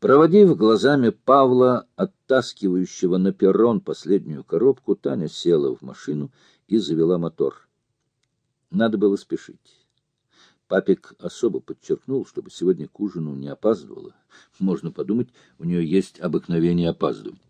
Проводив глазами Павла, оттаскивающего на перрон последнюю коробку, Таня села в машину и завела мотор. Надо было спешить. Папик особо подчеркнул, чтобы сегодня к ужину не опаздывала. Можно подумать, у нее есть обыкновение опаздывать.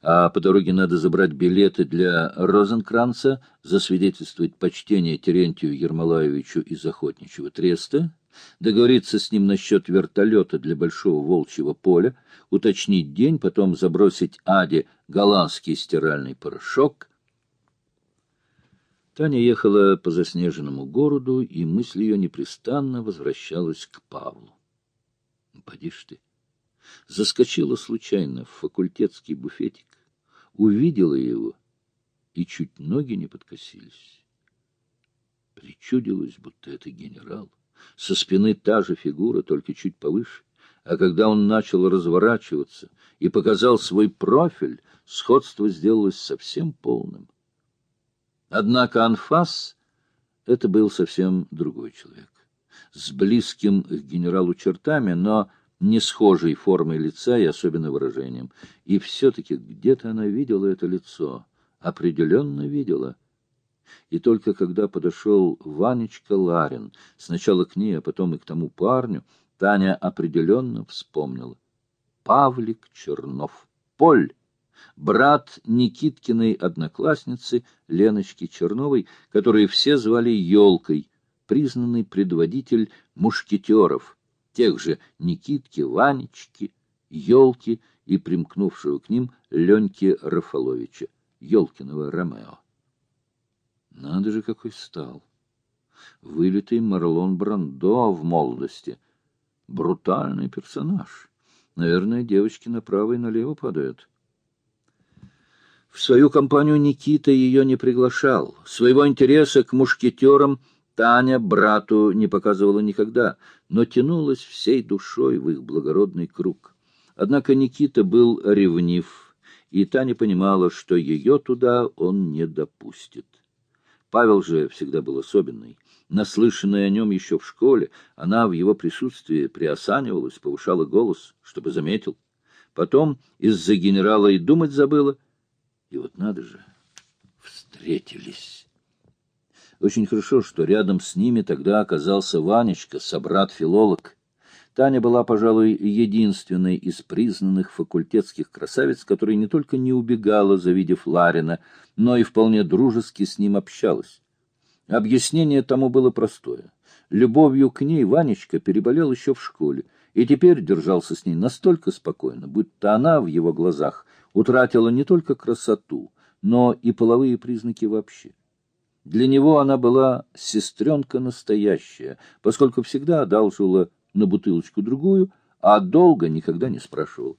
А по дороге надо забрать билеты для Розенкранца, засвидетельствовать почтение Терентию Ермолаевичу из Охотничьего треста, договориться с ним насчет вертолета для Большого Волчьего поля, уточнить день, потом забросить Аде голландский стиральный порошок. Таня ехала по заснеженному городу, и мысль ее непрестанно возвращалась к Павлу. Поди ж ты! Заскочила случайно в факультетский буфетик, увидела его, и чуть ноги не подкосились. Причудилось, будто это генерал. Со спины та же фигура, только чуть повыше. А когда он начал разворачиваться и показал свой профиль, сходство сделалось совсем полным. Однако анфас — это был совсем другой человек, с близким к генералу чертами, но не схожей формой лица и особенно выражением. И все-таки где-то она видела это лицо, определенно видела — и только когда подошел Ванечка Ларин, сначала к ней, а потом и к тому парню, Таня определенно вспомнила. Павлик Чернов. Поль, брат Никиткиной одноклассницы Леночки Черновой, которую все звали Елкой, признанный предводитель мушкетеров, тех же Никитки, Ванечки, Елки и примкнувшего к ним Леньки Рафаловича, Елкиного Ромео. Надо же, какой стал. Вылитый Марлон Брандо в молодости. Брутальный персонаж. Наверное, девочки направо и налево падают. В свою компанию Никита ее не приглашал. Своего интереса к мушкетерам Таня брату не показывала никогда, но тянулась всей душой в их благородный круг. Однако Никита был ревнив, и Таня понимала, что ее туда он не допустит. Павел же всегда был особенный. Наслышанная о нем еще в школе, она в его присутствии приосанивалась, повышала голос, чтобы заметил. Потом из-за генерала и думать забыла. И вот надо же, встретились. Очень хорошо, что рядом с ними тогда оказался Ванечка, собрат-филолог. Таня была, пожалуй, единственной из признанных факультетских красавиц, которая не только не убегала, завидев Ларина, но и вполне дружески с ним общалась. Объяснение тому было простое. Любовью к ней Ванечка переболел еще в школе, и теперь держался с ней настолько спокойно, будто она в его глазах утратила не только красоту, но и половые признаки вообще. Для него она была сестренка настоящая, поскольку всегда одалживала на бутылочку другую, а долго никогда не спрашивал.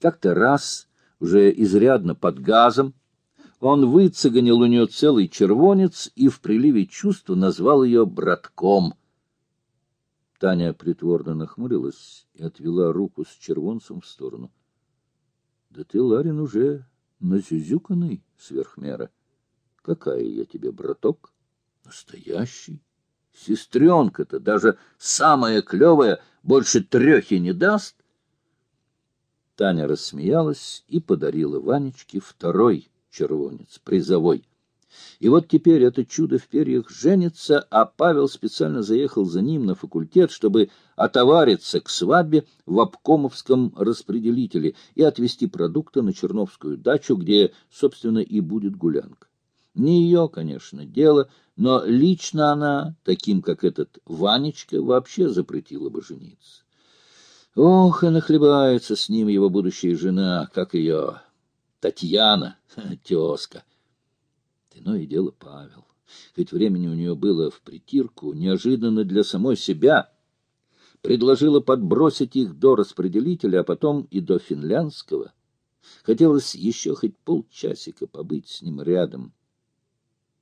Как-то раз, уже изрядно под газом, он выцеганил у нее целый червонец и в приливе чувства назвал ее братком. Таня притворно нахмурилась и отвела руку с червонцем в сторону. — Да ты, Ларин, уже назюзюканный сверх. Какая я тебе, браток? Настоящий. Сестренка-то даже самая клевая больше трехи не даст. Таня рассмеялась и подарила Ванечке второй червонец, призовой. И вот теперь это чудо в перьях женится, а Павел специально заехал за ним на факультет, чтобы отовариться к свадьбе в обкомовском распределителе и отвезти продукты на Черновскую дачу, где, собственно, и будет гулянка. Не ее, конечно, дело, но лично она, таким как этот Ванечка, вообще запретила бы жениться. Ох, и нахлебается с ним его будущая жена, как ее Татьяна, тезка. Иное и дело Павел. Хоть времени у нее было в притирку, неожиданно для самой себя, предложила подбросить их до распределителя, а потом и до финляндского. Хотелось еще хоть полчасика побыть с ним рядом —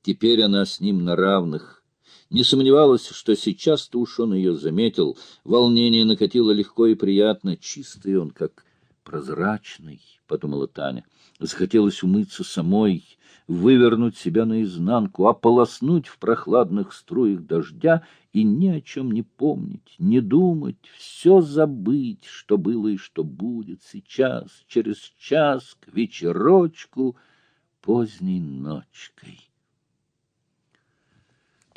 Теперь она с ним на равных. Не сомневалась, что сейчас-то уж он ее заметил. Волнение накатило легко и приятно. Чистый он, как прозрачный, — подумала Таня. Захотелось умыться самой, вывернуть себя наизнанку, ополоснуть в прохладных струях дождя и ни о чем не помнить, не думать, все забыть, что было и что будет сейчас, через час, к вечерочку, поздней ночкой.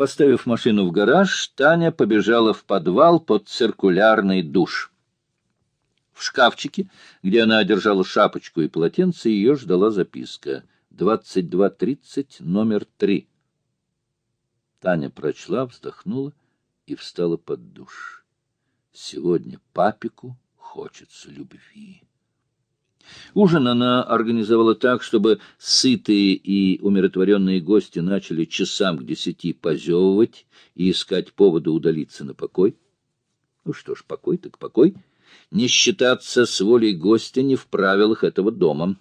Поставив машину в гараж, Таня побежала в подвал под циркулярный душ. В шкафчике, где она держала шапочку и полотенце, ее ждала записка. 22.30, номер 3. Таня прочла, вздохнула и встала под душ. Сегодня папику хочется любви. Ужин она организовала так, чтобы сытые и умиротворенные гости начали часам к десяти позевывать и искать повода удалиться на покой. Ну что ж, покой так покой. Не считаться с волей гостя не в правилах этого дома.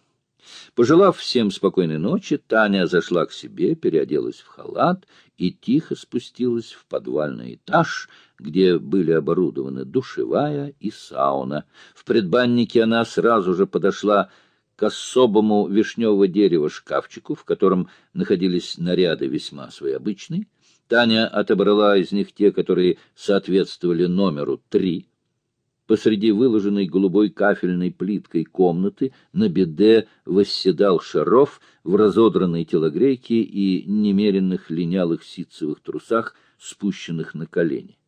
Пожелав всем спокойной ночи, Таня зашла к себе, переоделась в халат и тихо спустилась в подвальный этаж, где были оборудованы душевая и сауна. В предбаннике она сразу же подошла к особому вишневого дерева шкафчику, в котором находились наряды весьма своеобычные. Таня отобрала из них те, которые соответствовали номеру три — Посреди выложенной голубой кафельной плиткой комнаты на беде восседал Шаров в разодранной телогрейке и немеренных линялых ситцевых трусах, спущенных на колени.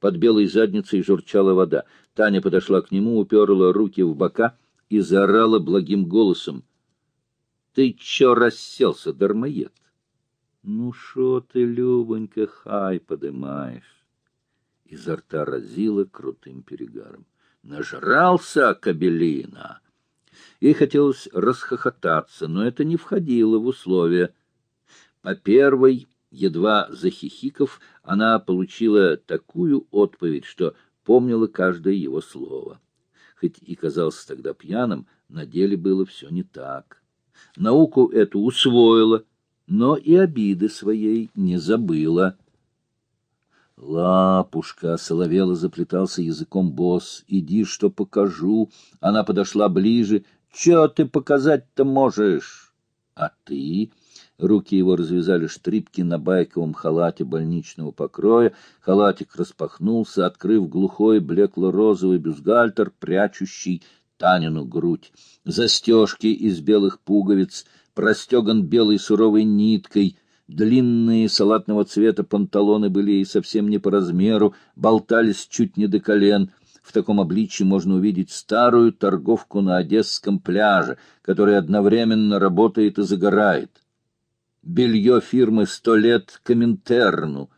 Под белой задницей журчала вода. Таня подошла к нему, уперла руки в бока и заорала благим голосом. — Ты чё расселся, дармоед? — Ну шо ты, Любонька, хай подымаешь? Изо рта разило крутым перегаром. Нажрался кабелина. Ей хотелось расхохотаться, но это не входило в условия. По первой, едва захихиков, она получила такую отповедь, что помнила каждое его слово. Хоть и казался тогда пьяным, на деле было все не так. Науку эту усвоила, но и обиды своей не забыла. Лапушка, соловела заплетался языком босс. Иди, что покажу. Она подошла ближе. Че ты показать-то можешь? А ты? Руки его развязали штрипки на байковом халате больничного покроя. Халатик распахнулся, открыв глухой блекло-розовый бюстгальтер, прячущий Танину грудь. Застежки из белых пуговиц, простеган белой суровой ниткой — Длинные салатного цвета панталоны были ей совсем не по размеру, болтались чуть не до колен. В таком обличье можно увидеть старую торговку на Одесском пляже, которая одновременно работает и загорает. Белье фирмы «Сто лет Коминтерну»,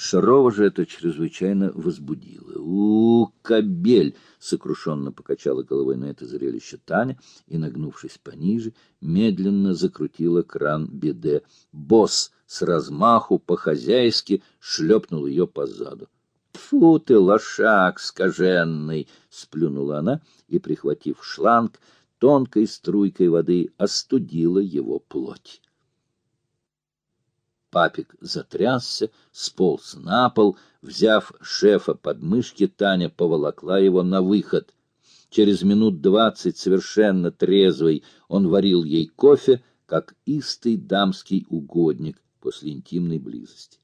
Шарова же это чрезвычайно возбудило. «У, кобель!» — сокрушенно покачала головой на это зрелище Таня и, нагнувшись пониже, медленно закрутила кран беде. Босс с размаху по-хозяйски шлепнул ее по заду. «Тьфу ты, лошак скаженный!» — сплюнула она и, прихватив шланг, тонкой струйкой воды остудила его плоть. Папик затрясся, сполз на пол. Взяв шефа под мышки, Таня поволокла его на выход. Через минут двадцать, совершенно трезвый, он варил ей кофе, как истый дамский угодник после интимной близости.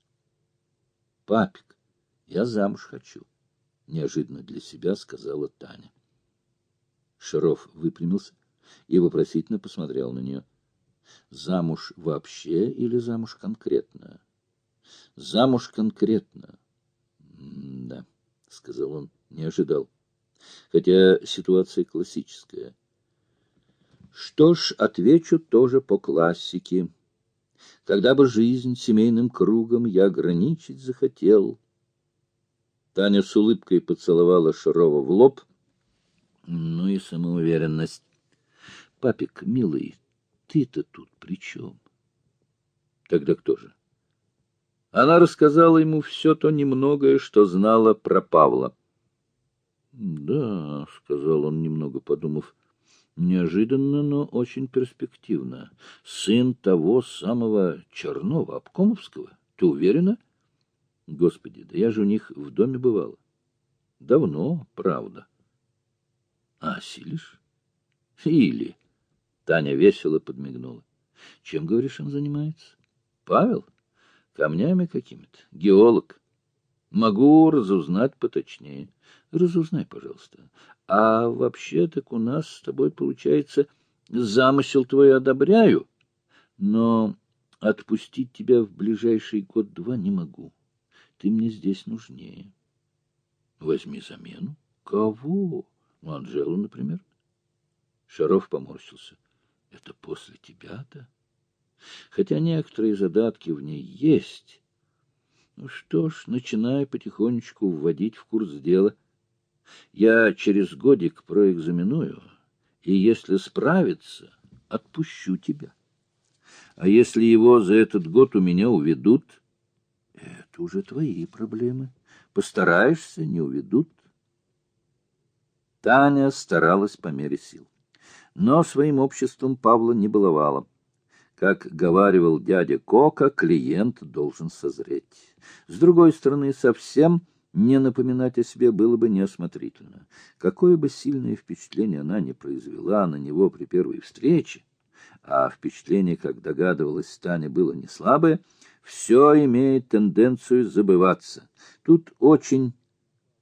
— Папик, я замуж хочу, — неожиданно для себя сказала Таня. Шаров выпрямился и вопросительно посмотрел на нее. — Замуж вообще или замуж конкретно? Замуж конкретно. — Да, — сказал он, не ожидал. Хотя ситуация классическая. Что ж, отвечу тоже по классике. Когда бы жизнь семейным кругом я ограничить захотел. Таня с улыбкой поцеловала Шарова в лоб. Ну и самоуверенность. Папик, милый, ты-то тут при чем? Тогда кто же? Она рассказала ему все то немногое, что знала про Павла. — Да, — сказал он, немного подумав, — неожиданно, но очень перспективно. Сын того самого Чернова, Обкомовского. Ты уверена? — Господи, да я же у них в доме бывала. — Давно, правда. — А осилишь? Или... Таня весело подмигнула. Чем, говоришь, он занимается? Павел? Камнями какими-то. Геолог. Могу разузнать поточнее. Разузнай, пожалуйста. А вообще так у нас с тобой получается замысел твой одобряю, но отпустить тебя в ближайший год-два не могу. Ты мне здесь нужнее. Возьми замену. Кого? Анжелу, например. Шаров поморщился. Это после тебя-то? Хотя некоторые задатки в ней есть. Ну что ж, начинай потихонечку вводить в курс дела. Я через годик проэкзаменую, и если справится, отпущу тебя. А если его за этот год у меня уведут, это уже твои проблемы. Постараешься, не уведут. Таня старалась по мере сил. Но своим обществом Павла не баловала. Как говаривал дядя Кока, клиент должен созреть. С другой стороны, совсем не напоминать о себе было бы неосмотрительно. Какое бы сильное впечатление она не произвела на него при первой встрече, а впечатление, как догадывалась Таня, было не слабое, все имеет тенденцию забываться. Тут очень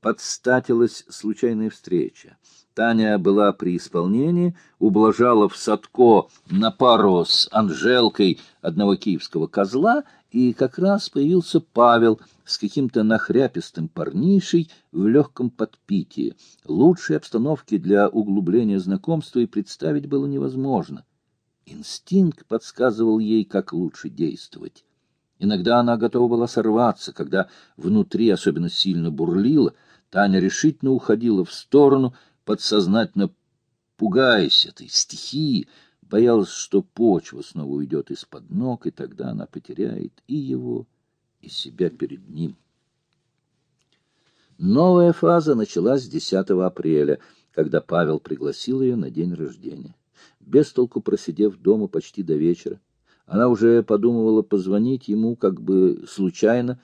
подстатилась случайная встреча. Таня была при исполнении, ублажала в Садко на пару с Анжелкой одного киевского козла, и как раз появился Павел с каким-то нахряпистым парнишей в легком подпитии. Лучшей обстановки для углубления знакомства и представить было невозможно. Инстинкт подсказывал ей, как лучше действовать. Иногда она готова была сорваться, когда внутри особенно сильно бурлило. Таня решительно уходила в сторону, подсознательно пугаясь этой стихии, боялась, что почва снова уйдет из-под ног, и тогда она потеряет и его, и себя перед ним. Новая фаза началась 10 апреля, когда Павел пригласил ее на день рождения. Без толку просидев дома почти до вечера, она уже подумывала позвонить ему как бы случайно,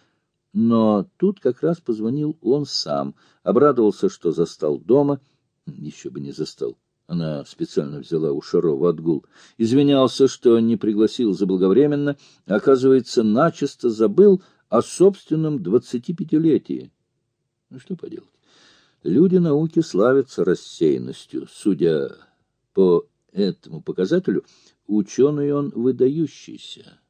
но тут как раз позвонил он сам, обрадовался, что застал дома, еще бы не застал. Она специально взяла у Шарова отгул. Извинялся, что не пригласил заблаговременно, оказывается, начисто забыл о собственном двадцатипятилетии. Ну, что поделать. Люди науки славятся рассеянностью. Судя по этому показателю, ученый он выдающийся.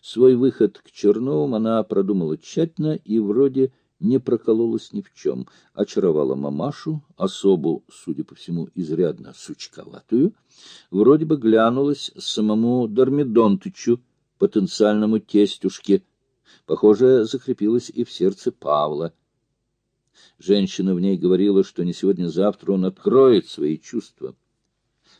Свой выход к Черновым она продумала тщательно и вроде не прокололась ни в чем, очаровала мамашу, особу, судя по всему, изрядно сучковатую, вроде бы глянулась самому Дормидонтычу, потенциальному тестюшке, похоже, закрепилась и в сердце Павла. Женщина в ней говорила, что не сегодня-завтра он откроет свои чувства.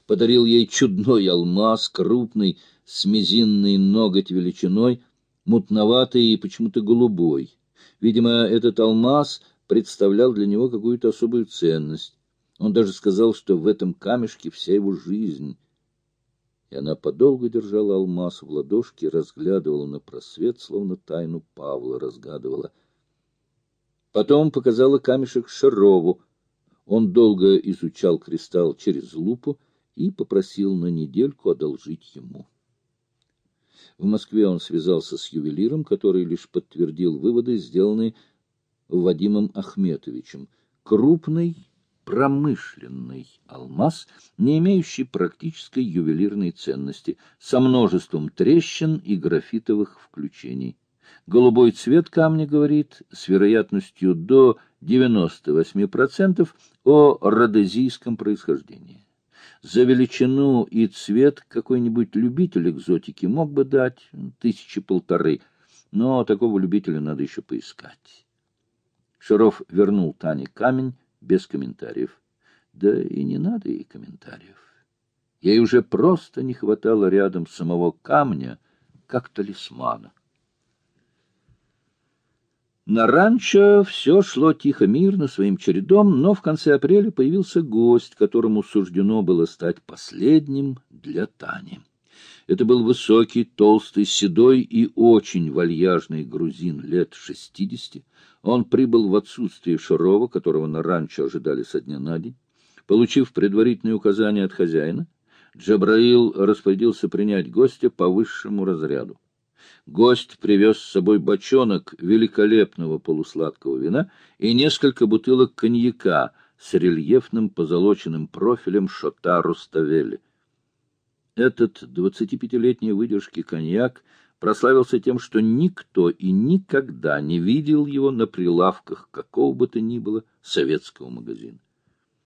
Подарил ей чудной алмаз, крупный, с мизинный ноготь величиной, мутноватый и почему-то голубой. Видимо, этот алмаз представлял для него какую-то особую ценность. Он даже сказал, что в этом камешке вся его жизнь. И она подолгу держала алмаз в ладошке, разглядывала на просвет, словно тайну Павла разгадывала. Потом показала камешек Шарову. Он долго изучал кристалл через лупу и попросил на недельку одолжить ему. В Москве он связался с ювелиром, который лишь подтвердил выводы, сделанные Вадимом Ахметовичем. Крупный промышленный алмаз, не имеющий практической ювелирной ценности, со множеством трещин и графитовых включений. Голубой цвет камня говорит с вероятностью до 98% о родезийском происхождении. За величину и цвет какой-нибудь любитель экзотики мог бы дать тысячи полторы, но такого любителя надо еще поискать. Шаров вернул Тане камень без комментариев. Да и не надо ей комментариев. Ей уже просто не хватало рядом самого камня, как талисмана. На ранчо все шло тихо-мирно своим чередом, но в конце апреля появился гость, которому суждено было стать последним для Тани. Это был высокий, толстый, седой и очень вальяжный грузин лет шестидесяти. Он прибыл в отсутствие Шарова, которого на ранчо ожидали со дня на день. Получив предварительные указания от хозяина, Джабраил распорядился принять гостя по высшему разряду. Гость привез с собой бочонок великолепного полусладкого вина и несколько бутылок коньяка с рельефным позолоченным профилем Шота Руставели. Этот двадцатипятилетней выдержки коньяк прославился тем, что никто и никогда не видел его на прилавках какого бы то ни было советского магазина.